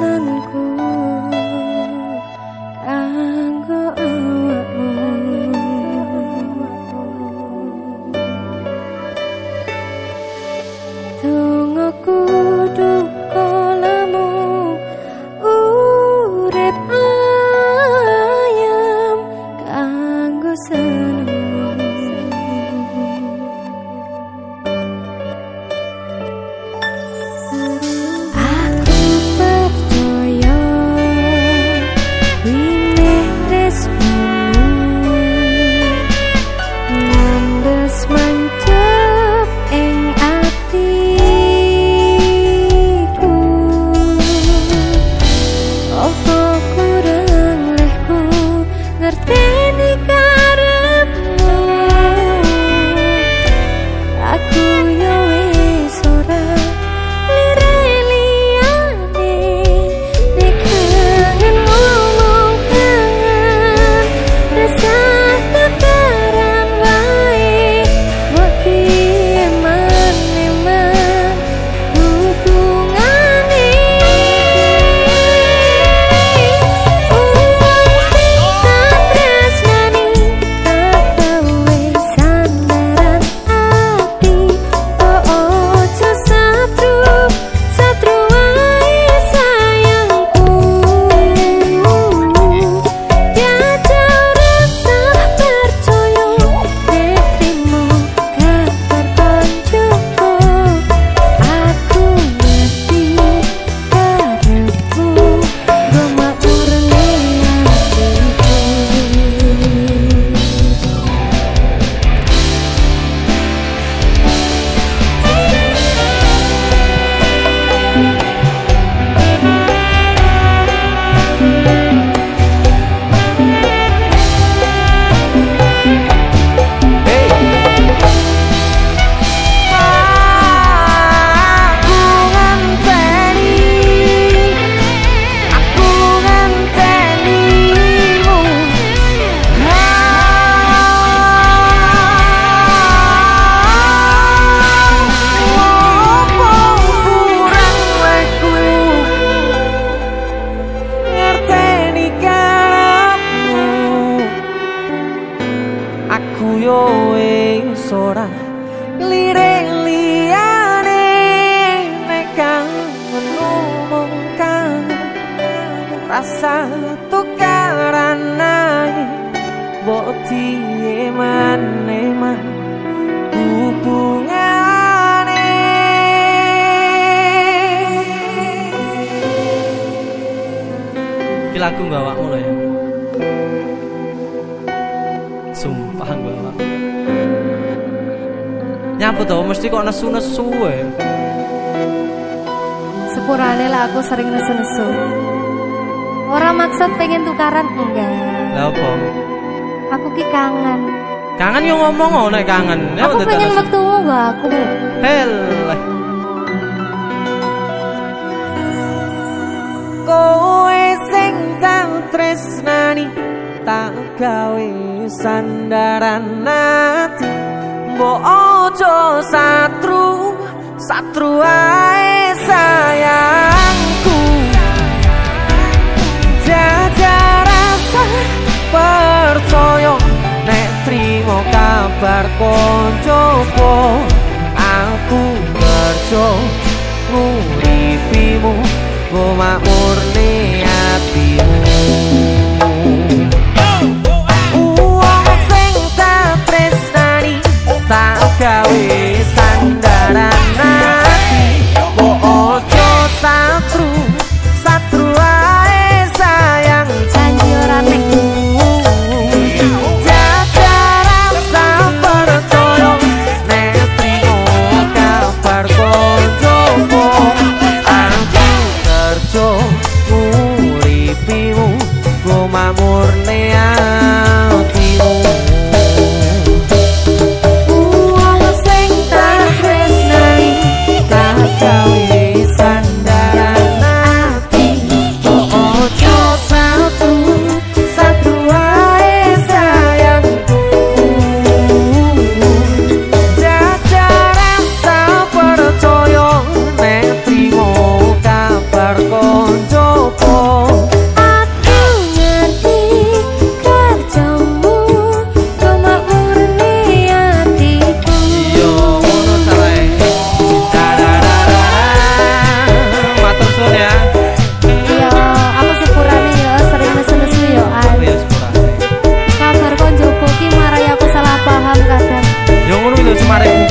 nan Gak awakmu lho ya. Sumpah awak. Nyapu tau mesti kok nesu-nesu ya. Sepurane lah aku sering nesu-nesu. Orang maksud pengen tukaran enggak. Lah apa? Aku ki kangen. Kangen yo ngomong oh nek kangen. Ya Aku pengen waktu gak aku. Hel. sing tak tresnani tak gawe sandaran ati mbok ojo satru satru ae my morning. tomar